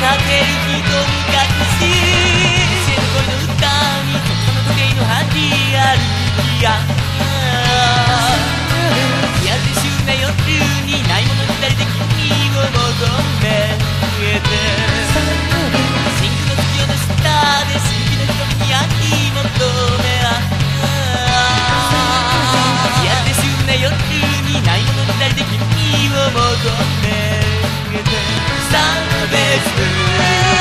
かけ隠し恋の歌にその時のハンィある気やるでにないものに人で君を求めてシンクの月のき求めやるでしゅうな夜にないもので君を求めて best.